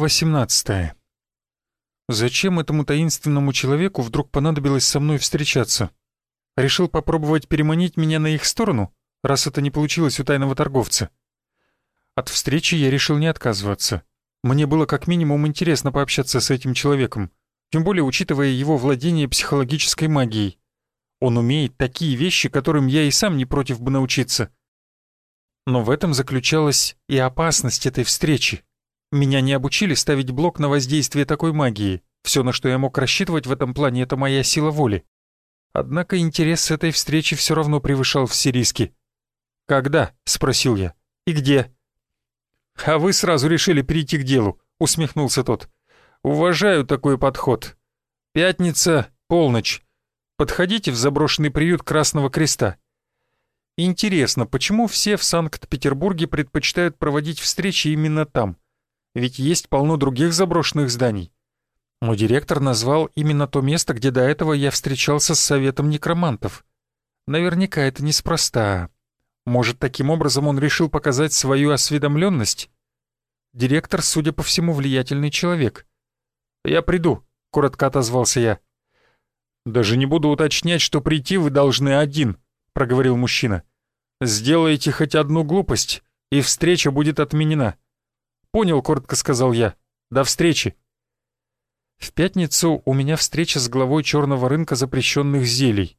Глава 18 Зачем этому таинственному человеку вдруг понадобилось со мной встречаться? Решил попробовать переманить меня на их сторону, раз это не получилось у тайного торговца. От встречи я решил не отказываться. Мне было как минимум интересно пообщаться с этим человеком, тем более учитывая его владение психологической магией. Он умеет такие вещи, которым я и сам не против бы научиться. Но в этом заключалась и опасность этой встречи. Меня не обучили ставить блок на воздействие такой магии. Все, на что я мог рассчитывать в этом плане, это моя сила воли. Однако интерес этой встречи все равно превышал все риски. «Когда?» — спросил я. «И где?» «А вы сразу решили перейти к делу», — усмехнулся тот. «Уважаю такой подход. Пятница, полночь. Подходите в заброшенный приют Красного Креста. Интересно, почему все в Санкт-Петербурге предпочитают проводить встречи именно там? Ведь есть полно других заброшенных зданий. Мой директор назвал именно то место, где до этого я встречался с советом некромантов. Наверняка это неспроста. Может, таким образом он решил показать свою осведомленность? Директор, судя по всему, влиятельный человек. «Я приду», — коротко отозвался я. «Даже не буду уточнять, что прийти вы должны один», — проговорил мужчина. «Сделайте хоть одну глупость, и встреча будет отменена. «Понял», — коротко сказал я. «До встречи». В пятницу у меня встреча с главой черного рынка запрещенных зелий.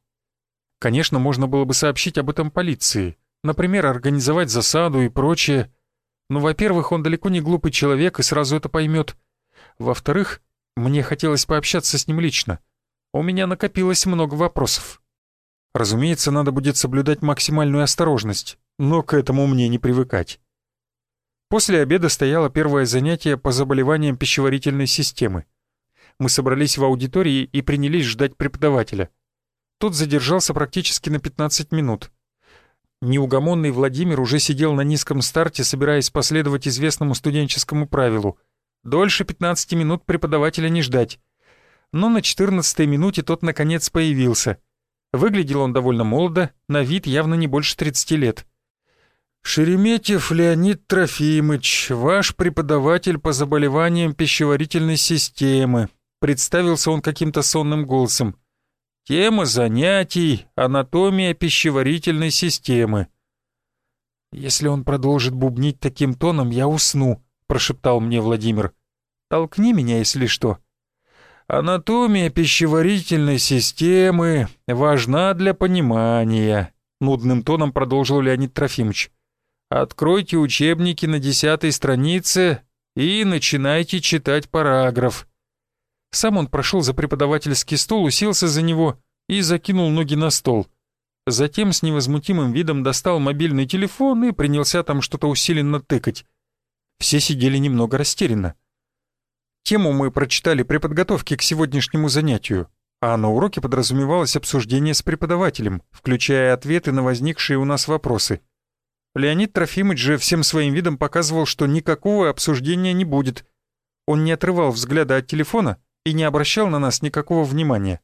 Конечно, можно было бы сообщить об этом полиции, например, организовать засаду и прочее. Но, во-первых, он далеко не глупый человек и сразу это поймет. Во-вторых, мне хотелось пообщаться с ним лично. У меня накопилось много вопросов. Разумеется, надо будет соблюдать максимальную осторожность, но к этому мне не привыкать. После обеда стояло первое занятие по заболеваниям пищеварительной системы. Мы собрались в аудитории и принялись ждать преподавателя. Тот задержался практически на 15 минут. Неугомонный Владимир уже сидел на низком старте, собираясь последовать известному студенческому правилу. Дольше 15 минут преподавателя не ждать. Но на 14 минуте тот наконец появился. Выглядел он довольно молодо, на вид явно не больше 30 лет. «Шереметьев Леонид Трофимыч, ваш преподаватель по заболеваниям пищеварительной системы», представился он каким-то сонным голосом. «Тема занятий — анатомия пищеварительной системы». «Если он продолжит бубнить таким тоном, я усну», — прошептал мне Владимир. «Толкни меня, если что». «Анатомия пищеварительной системы важна для понимания», — нудным тоном продолжил Леонид Трофимович. Откройте учебники на десятой странице и начинайте читать параграф. Сам он прошел за преподавательский стол, уселся за него и закинул ноги на стол. Затем с невозмутимым видом достал мобильный телефон и принялся там что-то усиленно тыкать. Все сидели немного растерянно. Тему мы прочитали при подготовке к сегодняшнему занятию, а на уроке подразумевалось обсуждение с преподавателем, включая ответы на возникшие у нас вопросы — Леонид Трофимович же всем своим видом показывал, что никакого обсуждения не будет. Он не отрывал взгляда от телефона и не обращал на нас никакого внимания.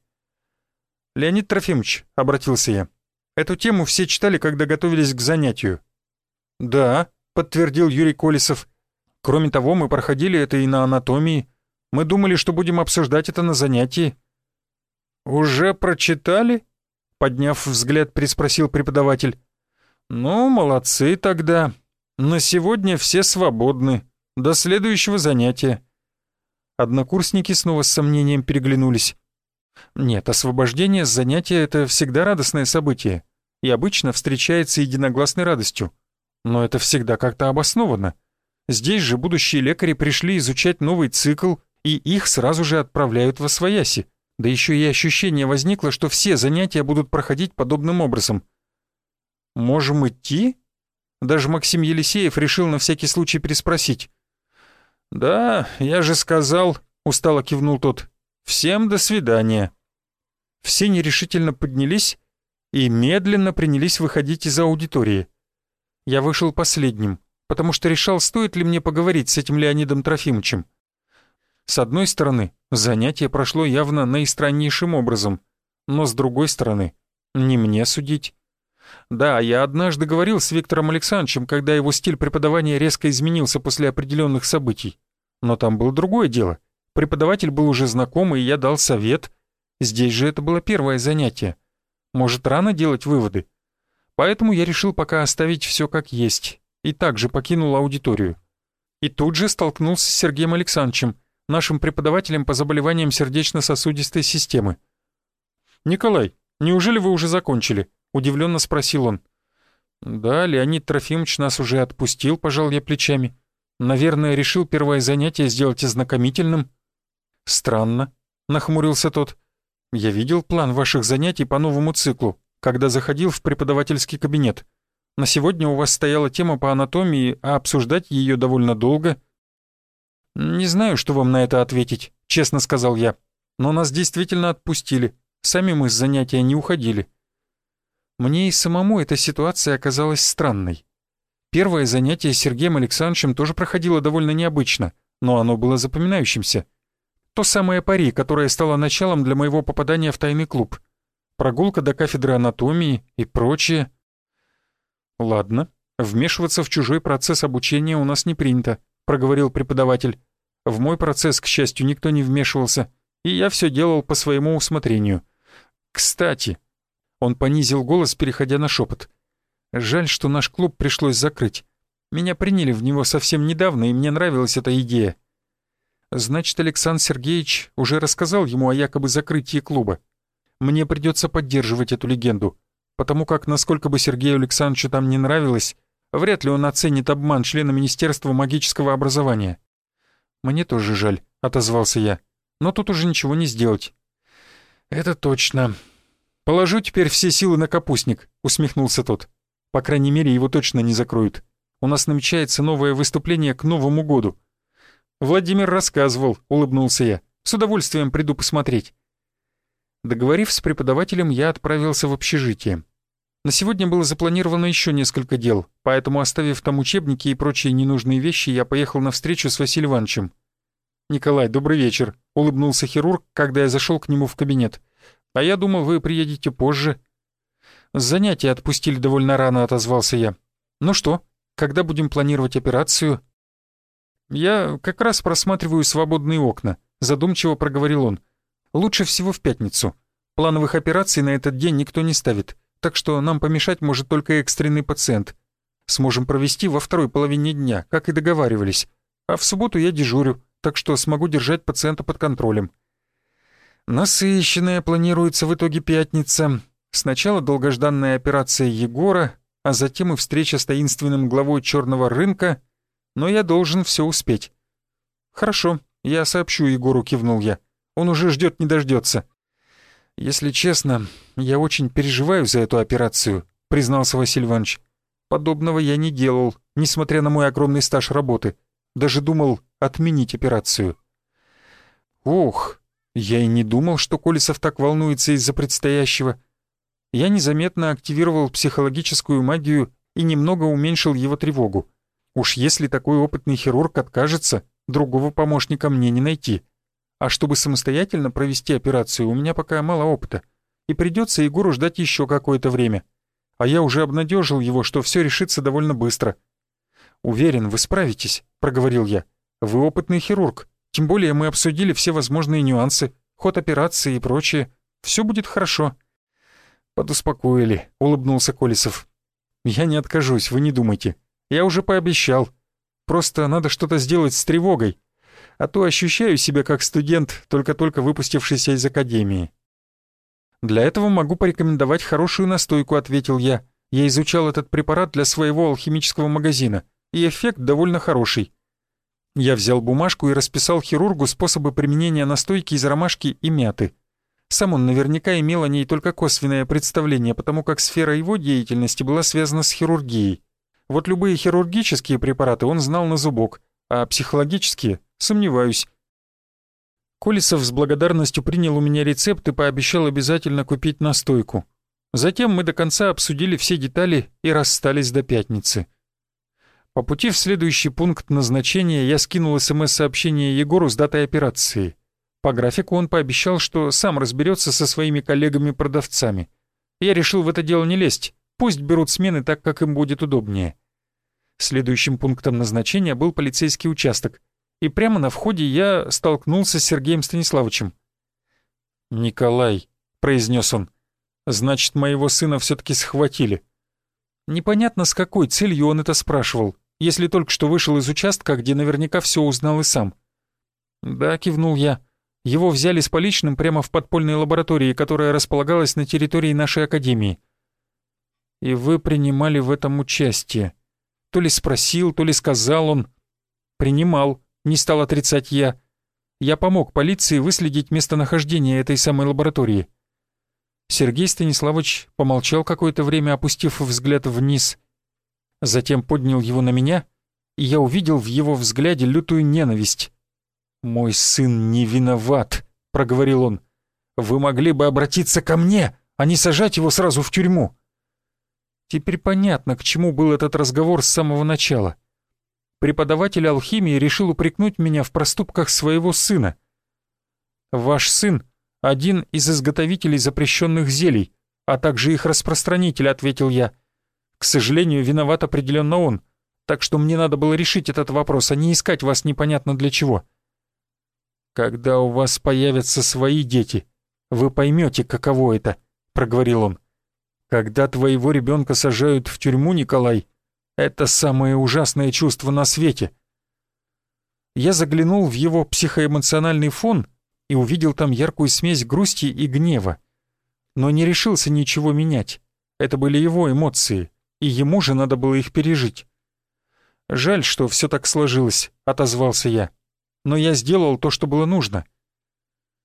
«Леонид Трофимович», — обратился я, — «эту тему все читали, когда готовились к занятию». «Да», — подтвердил Юрий Колесов. «Кроме того, мы проходили это и на анатомии. Мы думали, что будем обсуждать это на занятии». «Уже прочитали?» — подняв взгляд, приспросил преподаватель. «Ну, молодцы тогда. На сегодня все свободны. До следующего занятия». Однокурсники снова с сомнением переглянулись. Нет, освобождение с занятия — это всегда радостное событие и обычно встречается единогласной радостью. Но это всегда как-то обосновано. Здесь же будущие лекари пришли изучать новый цикл, и их сразу же отправляют в Освояси. Да еще и ощущение возникло, что все занятия будут проходить подобным образом — «Можем идти?» Даже Максим Елисеев решил на всякий случай переспросить. «Да, я же сказал», — устало кивнул тот. «Всем до свидания». Все нерешительно поднялись и медленно принялись выходить из аудитории. Я вышел последним, потому что решал, стоит ли мне поговорить с этим Леонидом Трофимовичем. С одной стороны, занятие прошло явно наистраннейшим образом, но с другой стороны, не мне судить. Да, я однажды говорил с Виктором Александровичем, когда его стиль преподавания резко изменился после определенных событий. Но там было другое дело. Преподаватель был уже знакомый, и я дал совет. Здесь же это было первое занятие. Может, рано делать выводы? Поэтому я решил пока оставить все как есть. И также покинул аудиторию. И тут же столкнулся с Сергеем Александровичем, нашим преподавателем по заболеваниям сердечно-сосудистой системы. «Николай, неужели вы уже закончили?» — удивленно спросил он. «Да, Леонид Трофимович нас уже отпустил», — пожал я плечами. «Наверное, решил первое занятие сделать ознакомительным». «Странно», — нахмурился тот. «Я видел план ваших занятий по новому циклу, когда заходил в преподавательский кабинет. На сегодня у вас стояла тема по анатомии, а обсуждать ее довольно долго». «Не знаю, что вам на это ответить», — честно сказал я. «Но нас действительно отпустили. Сами мы с занятия не уходили». Мне и самому эта ситуация оказалась странной. Первое занятие с Сергеем Александровичем тоже проходило довольно необычно, но оно было запоминающимся. То самое пари, которое стало началом для моего попадания в тайный клуб. Прогулка до кафедры анатомии и прочее. «Ладно, вмешиваться в чужой процесс обучения у нас не принято», — проговорил преподаватель. «В мой процесс, к счастью, никто не вмешивался, и я все делал по своему усмотрению. Кстати, он понизил голос, переходя на шепот. «Жаль, что наш клуб пришлось закрыть. Меня приняли в него совсем недавно, и мне нравилась эта идея». Значит, Александр Сергеевич уже рассказал ему о якобы закрытии клуба. Мне придется поддерживать эту легенду, потому как, насколько бы Сергею Александровичу там не нравилось, вряд ли он оценит обман члена Министерства магического образования. «Мне тоже жаль», — отозвался я, — «но тут уже ничего не сделать». «Это точно», «Положу теперь все силы на капустник», — усмехнулся тот. «По крайней мере, его точно не закроют. У нас намечается новое выступление к Новому году». «Владимир рассказывал», — улыбнулся я. «С удовольствием приду посмотреть». Договорив с преподавателем, я отправился в общежитие. На сегодня было запланировано еще несколько дел, поэтому, оставив там учебники и прочие ненужные вещи, я поехал на встречу с Василием Ивановичем. «Николай, добрый вечер», — улыбнулся хирург, когда я зашел к нему в кабинет. А я думал, вы приедете позже». «С занятия отпустили довольно рано», — отозвался я. «Ну что, когда будем планировать операцию?» «Я как раз просматриваю свободные окна», — задумчиво проговорил он. «Лучше всего в пятницу. Плановых операций на этот день никто не ставит, так что нам помешать может только экстренный пациент. Сможем провести во второй половине дня, как и договаривались. А в субботу я дежурю, так что смогу держать пациента под контролем. Насыщенная планируется в итоге пятница. Сначала долгожданная операция Егора, а затем и встреча с таинственным главой черного рынка, но я должен все успеть. «Хорошо, я сообщу Егору», — кивнул я. «Он уже ждет, не дождется». «Если честно, я очень переживаю за эту операцию», — признался Василий Иванович. «Подобного я не делал, несмотря на мой огромный стаж работы. Даже думал отменить операцию». «Ух, я и не думал, что Колесов так волнуется из-за предстоящего. Я незаметно активировал психологическую магию и немного уменьшил его тревогу. Уж если такой опытный хирург откажется, другого помощника мне не найти. А чтобы самостоятельно провести операцию, у меня пока мало опыта, и придется Егору ждать еще какое-то время. А я уже обнадежил его, что все решится довольно быстро. «Уверен, вы справитесь», — проговорил я. «Вы опытный хирург, тем более мы обсудили все возможные нюансы, ход операции и прочее. Все будет хорошо». «Подуспокоили», — улыбнулся Колесов. «Я не откажусь, вы не думайте. Я уже пообещал. Просто надо что-то сделать с тревогой. А то ощущаю себя как студент, только-только выпустившийся из академии». «Для этого могу порекомендовать хорошую настойку», — ответил я. «Я изучал этот препарат для своего алхимического магазина, и эффект довольно хороший. Я взял бумажку и расписал хирургу способы применения настойки из ромашки и мяты. Сам он наверняка имел о ней только косвенное представление, потому как сфера его деятельности была связана с хирургией. Вот любые хирургические препараты он знал на зубок, а психологические — сомневаюсь. Колесов с благодарностью принял у меня рецепт и пообещал обязательно купить настойку. Затем мы до конца обсудили все детали и расстались до пятницы. По пути в следующий пункт назначения я скинул СМС-сообщение Егору с датой операции. По графику он пообещал, что сам разберется со своими коллегами-продавцами. Я решил в это дело не лезть, пусть берут смены так, как им будет удобнее. Следующим пунктом назначения был полицейский участок. и прямо на входе я столкнулся с Сергеем Станиславовичем. «Николай», — произнес он, — «значит, моего сына все-таки схватили». Непонятно, с какой целью он это спрашивал, если только что вышел из участка, где наверняка все узнал и сам. «Да», — кивнул я, — «его взяли с поличным прямо в подпольной лаборатории, которая располагалась на территории нашей академии». «И вы принимали в этом участие?» То ли спросил, то ли сказал он. «Принимал», — не стал отрицать я. Я помог полиции выследить местонахождение этой самой лаборатории. Сергей Станиславович помолчал какое-то время, опустив взгляд вниз. Затем поднял его на меня, и я увидел в его взгляде лютую ненависть. «Мой сын не виноват», — проговорил он. «Вы могли бы обратиться ко мне, а не сажать его сразу в тюрьму». Теперь понятно, к чему был этот разговор с самого начала преподаватель алхимии решил упрекнуть меня в проступках своего сына. Ваш сын — один из изготовителей запрещенных зелий, а также их распространитель, ответил я. К сожалению, виноват определенно он, так что мне надо было решить этот вопрос, а не искать вас непонятно для чего. Когда у вас появятся свои дети, вы поймете, каково это, проговорил он. Когда твоего ребенка сажают в тюрьму, Николай, это самое ужасное чувство на свете. Я заглянул в его психоэмоциональный фон и увидел там яркую смесь грусти и гнева. Но не решился ничего менять. Это были его эмоции, и ему же надо было их пережить. «Жаль, что все так сложилось», — отозвался я. «Но я сделал то, что было нужно».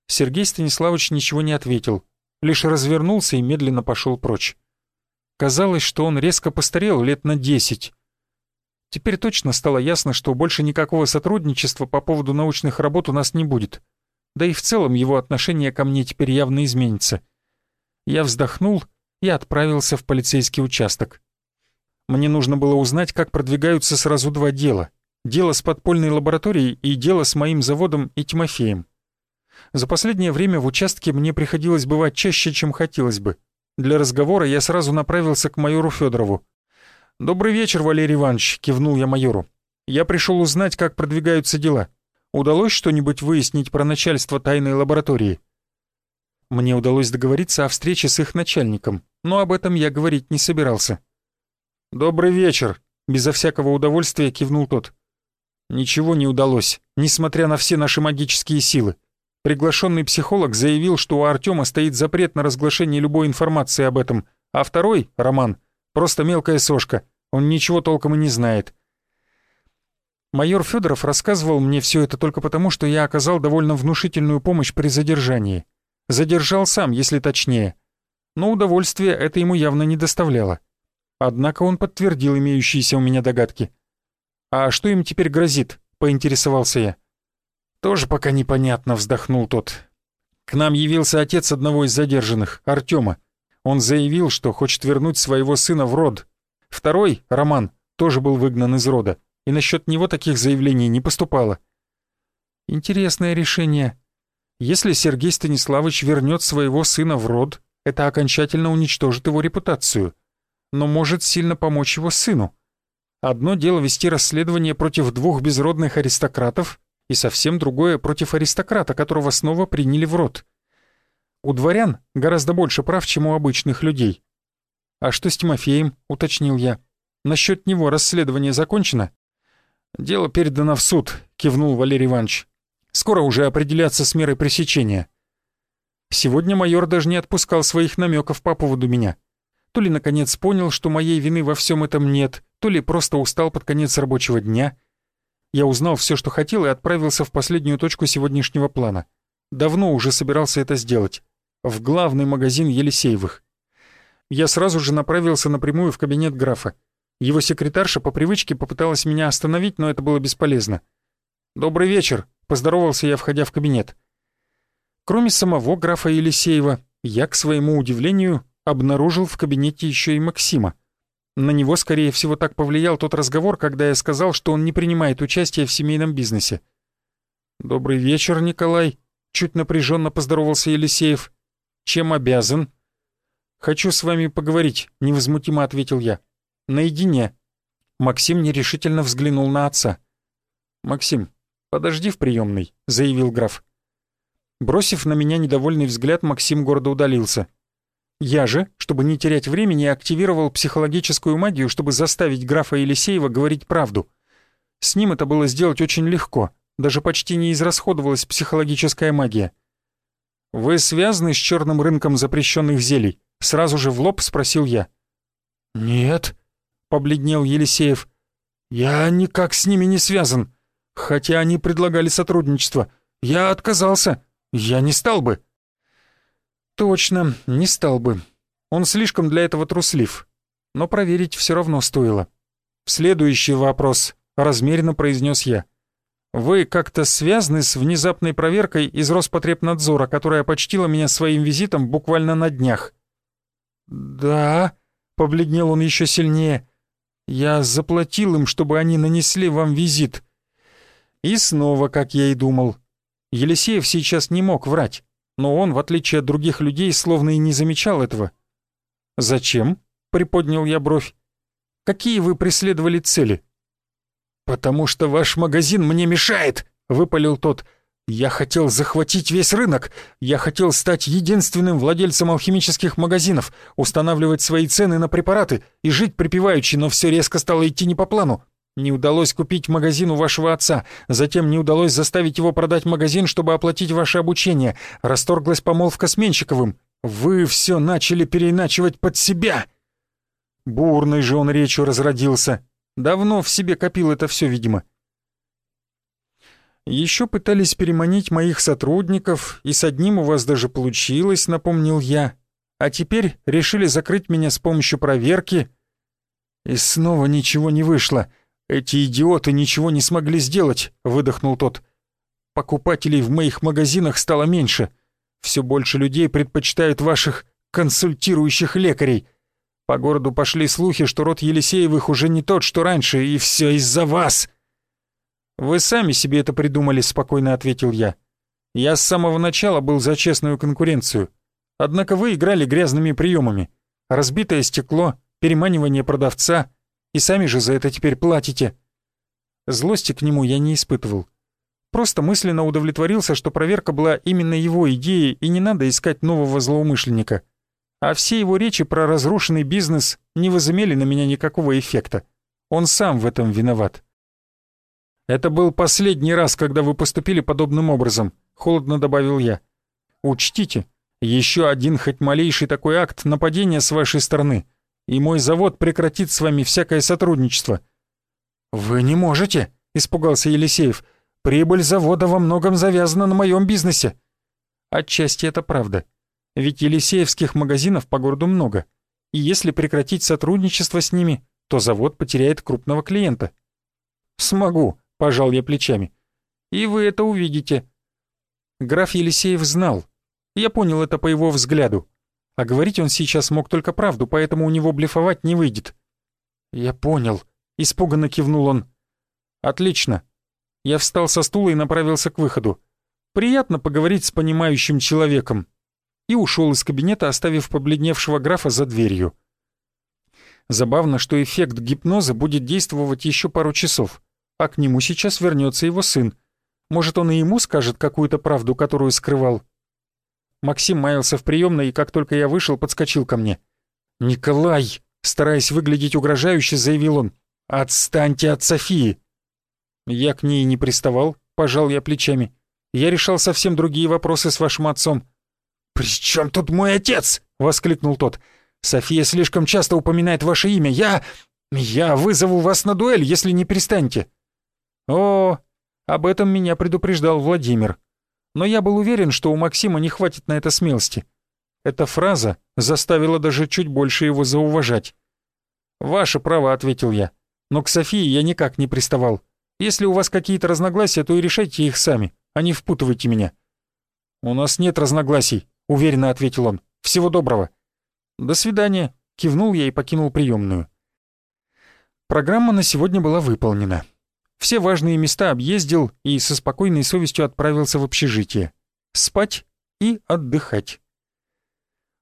Сергей Станиславович ничего не ответил, лишь развернулся и медленно пошел прочь. Казалось, что он резко постарел лет на десять. Теперь точно стало ясно, что больше никакого сотрудничества по поводу научных работ у нас не будет. Да и в целом его отношение ко мне теперь явно изменится. Я вздохнул и отправился в полицейский участок. Мне нужно было узнать, как продвигаются сразу два дела. Дело с подпольной лабораторией и дело с моим заводом и Тимофеем. За последнее время в участке мне приходилось бывать чаще, чем хотелось бы. Для разговора я сразу направился к майору Федорову. «Добрый вечер, Валерий Иванович», — кивнул я майору. «Я пришел узнать, как продвигаются дела. Удалось что-нибудь выяснить про начальство тайной лаборатории?» Мне удалось договориться о встрече с их начальником, но об этом я говорить не собирался. «Добрый вечер», — безо всякого удовольствия кивнул тот. «Ничего не удалось, несмотря на все наши магические силы. Приглашенный психолог заявил, что у Артема стоит запрет на разглашение любой информации об этом, а второй, Роман, просто мелкая сошка, он ничего толком и не знает. Майор Федоров рассказывал мне все это только потому, что я оказал довольно внушительную помощь при задержании. Задержал сам, если точнее. Но удовольствия это ему явно не доставляло. Однако он подтвердил имеющиеся у меня догадки. «А что им теперь грозит?» — поинтересовался я. «Тоже пока непонятно», — вздохнул тот. «К нам явился отец одного из задержанных, Артема. Он заявил, что хочет вернуть своего сына в род. Второй, Роман, тоже был выгнан из рода, и насчет него таких заявлений не поступало». «Интересное решение. Если Сергей Станиславович вернет своего сына в род, это окончательно уничтожит его репутацию, но может сильно помочь его сыну. Одно дело вести расследование против двух безродных аристократов, и совсем другое против аристократа, которого снова приняли в рот. У дворян гораздо больше прав, чем у обычных людей. «А что с Тимофеем?» — уточнил я. «Насчет него расследование закончено?» «Дело передано в суд», — кивнул Валерий Иванович. «Скоро уже определяться с мерой пресечения». Сегодня майор даже не отпускал своих намеков по поводу меня. То ли наконец понял, что моей вины во всем этом нет, то ли просто устал под конец рабочего дня — я узнал все, что хотел, и отправился в последнюю точку сегодняшнего плана. Давно уже собирался это сделать. В главный магазин Елисеевых. Я сразу же направился напрямую в кабинет графа. Его секретарша по привычке попыталась меня остановить, но это было бесполезно. «Добрый вечер», — поздоровался я, входя в кабинет. Кроме самого графа Елисеева, я, к своему удивлению, обнаружил в кабинете еще и Максима. На него, скорее всего, так повлиял тот разговор, когда я сказал, что он не принимает участия в семейном бизнесе. «Добрый вечер, Николай», — чуть напряженно поздоровался Елисеев. «Чем обязан?» «Хочу с вами поговорить», — невозмутимо ответил я. «Наедине». Максим нерешительно взглянул на отца. «Максим, «Подожди в приемной», — заявил граф. Бросив на меня недовольный взгляд, Максим гордо удалился. Я же, чтобы не терять времени, активировал психологическую магию, чтобы заставить графа Елисеева говорить правду. С ним это было сделать очень легко, даже почти не израсходовалась психологическая магия. «Вы связаны с черным рынком запрещенных зелий?» Сразу же в лоб спросил я. «Нет», — побледнел Елисеев. «Я никак с ними не связан. Хотя они предлагали сотрудничество. Я отказался. Я не стал бы». «Точно, не стал бы. Он слишком для этого труслив. Но проверить все равно стоило». «Следующий вопрос», — размеренно произнес я. Вы как-то связаны с внезапной проверкой из Роспотребнадзора, которая почтила меня своим визитом буквально на днях?» «Да», — побледнел он еще сильнее. «Я заплатил им, чтобы они нанесли вам визит». И снова, как я и думал. Елисеев сейчас не мог врать, но он, в отличие от других людей, словно и не замечал этого. «Зачем?» — приподнял я бровь. «Какие вы преследовали цели?» «Потому что ваш магазин мне мешает!» — выпалил тот. «Я хотел захватить весь рынок. Я хотел стать единственным владельцем алхимических магазинов, устанавливать свои цены на препараты и жить припеваючи, но все резко стало идти не по плану. Не удалось купить магазин у вашего отца, затем не удалось заставить его продать магазин, чтобы оплатить ваше обучение. Расторглась помолвка с Менщиковым. Вы все начали переиначивать под себя!» Бурной же он речью разродился. Давно в себе копил это все, видимо. Еще пытались переманить моих сотрудников, и с одним у вас даже получилось, напомнил я. А теперь решили закрыть меня с помощью проверки. И снова ничего не вышло. Эти идиоты ничего не смогли сделать, выдохнул тот. Покупателей в моих магазинах стало меньше. Все больше людей предпочитают ваших консультирующих лекарей. По городу пошли слухи, что род Елисеевых уже не тот, что раньше, и все из-за вас. «Вы сами себе это придумали», — спокойно ответил я. «Я с самого начала был за честную конкуренцию. Однако вы играли грязными приемами. Разбитое стекло, переманивание продавца, и сами же за это теперь платите». Злости к нему я не испытывал. Просто мысленно удовлетворился, что проверка была именно его идеей, и не надо искать нового злоумышленника а все его речи про разрушенный бизнес не возымели на меня никакого эффекта. Он сам в этом виноват. «Это был последний раз, когда вы поступили подобным образом», — холодно добавил я. «Учтите, еще один хоть малейший такой акт нападения с вашей стороны, и мой завод прекратит с вами всякое сотрудничество». «Вы не можете», — испугался Елисеев. «Прибыль завода во многом завязана на моем бизнесе». Отчасти это правда. Ведь елисеевских магазинов по городу много, и если прекратить сотрудничество с ними, то завод потеряет крупного клиента. «Смогу», — пожал я плечами. «И вы это увидите». Граф Елисеев знал. Я понял это по его взгляду. А говорить он сейчас мог только правду, поэтому у него блефовать не выйдет. «Я понял», — испуганно кивнул он. «Отлично». Я встал со стула и направился к выходу. Приятно поговорить с понимающим человеком и ушел из кабинета, оставив побледневшего графа за дверью. Забавно, что эффект гипноза будет действовать еще пару часов, а к нему сейчас вернется его сын. Может, он и ему скажет какую-то правду, которую скрывал. Максим маялся в приемной, и как только я вышел, подскочил ко мне. «Николай!» — стараясь выглядеть угрожающе, заявил он. «Отстаньте от Софии!» Я к ней не приставал, пожал я плечами. Я решал совсем другие вопросы с вашим отцом. «При чем тут мой отец?» — воскликнул тот. «София слишком часто упоминает ваше имя. Я... я вызову вас на дуэль, если не перестанете». «О, об этом меня предупреждал Владимир. Но я был уверен, что у Максима не хватит на это смелости. Эта фраза заставила даже чуть больше его зауважать. «Ваше право», — ответил я. «Но к Софии я никак не приставал. Если у вас какие-то разногласия, то и решайте их сами, а не впутывайте меня». «У нас нет разногласий», — уверенно ответил он. «Всего доброго». «До свидания», — кивнул я и покинул приемную. Программа на сегодня была выполнена. Все важные места объездил и со спокойной совестью отправился в общежитие. Спать и отдыхать.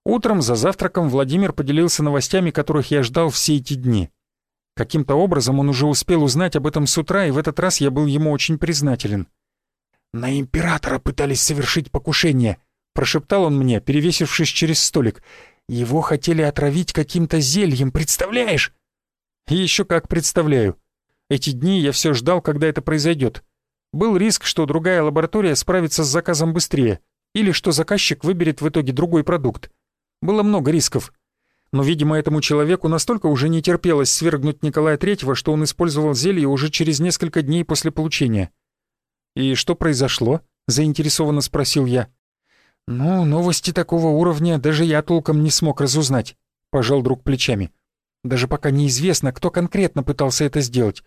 Утром за завтраком Владимир поделился новостями, которых я ждал все эти дни. Каким-то образом он уже успел узнать об этом с утра, и в этот раз я был ему очень признателен. «На императора пытались совершить покушение», — прошептал он мне, перевесившись через столик. «Его хотели отравить каким-то зельем, представляешь?» «Еще как представляю. Эти дни я все ждал, когда это произойдет. Был риск, что другая лаборатория справится с заказом быстрее, или что заказчик выберет в итоге другой продукт. Было много рисков. Но, видимо, этому человеку настолько уже не терпелось свергнуть Николая Третьего, что он использовал зелье уже через несколько дней после получения. «И что произошло?» — заинтересованно спросил я. «Ну, новости такого уровня даже я толком не смог разузнать», — пожал друг плечами. «Даже пока неизвестно, кто конкретно пытался это сделать.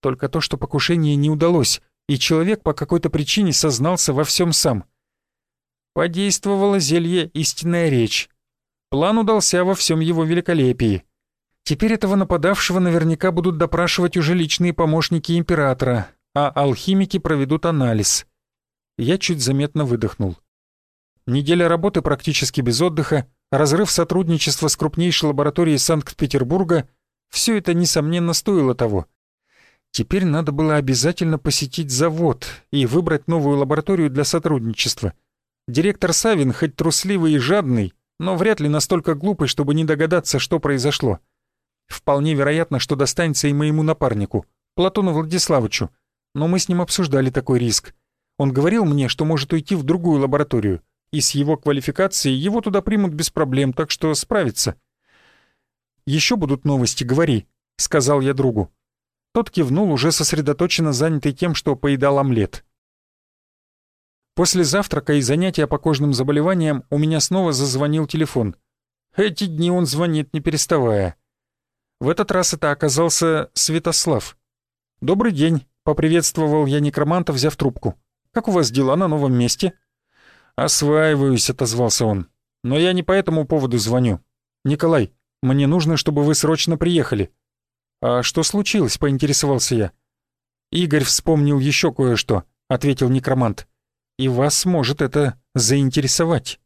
Только то, что покушение не удалось, и человек по какой-то причине сознался во всем сам. Подействовало зелье «Истинная речь». План удался во всем его великолепии. Теперь этого нападавшего наверняка будут допрашивать уже личные помощники императора, а алхимики проведут анализ. Я чуть заметно выдохнул. Неделя работы практически без отдыха, разрыв сотрудничества с крупнейшей лабораторией Санкт-Петербурга — все это, несомненно, стоило того. Теперь надо было обязательно посетить завод и выбрать новую лабораторию для сотрудничества. Директор Савин хоть трусливый и жадный, но вряд ли настолько глупый, чтобы не догадаться, что произошло. Вполне вероятно, что достанется и моему напарнику, Платону Владиславовичу, но мы с ним обсуждали такой риск. Он говорил мне, что может уйти в другую лабораторию, и с его квалификацией его туда примут без проблем, так что справится. «Еще будут новости, говори», — сказал я другу. Тот кивнул, уже сосредоточенно занятый тем, что поедал омлет. После завтрака и занятия по кожным заболеваниям у меня снова зазвонил телефон. Эти дни он звонит, не переставая. В этот раз это оказался Святослав. «Добрый день», — поприветствовал я некроманта, взяв трубку. «Как у вас дела на новом месте?» «Осваиваюсь», — отозвался он. «Но я не по этому поводу звоню. Николай, мне нужно, чтобы вы срочно приехали. «А что случилось?» — поинтересовался я. «Игорь вспомнил еще кое-что», — ответил некромант. «И вас может это заинтересовать».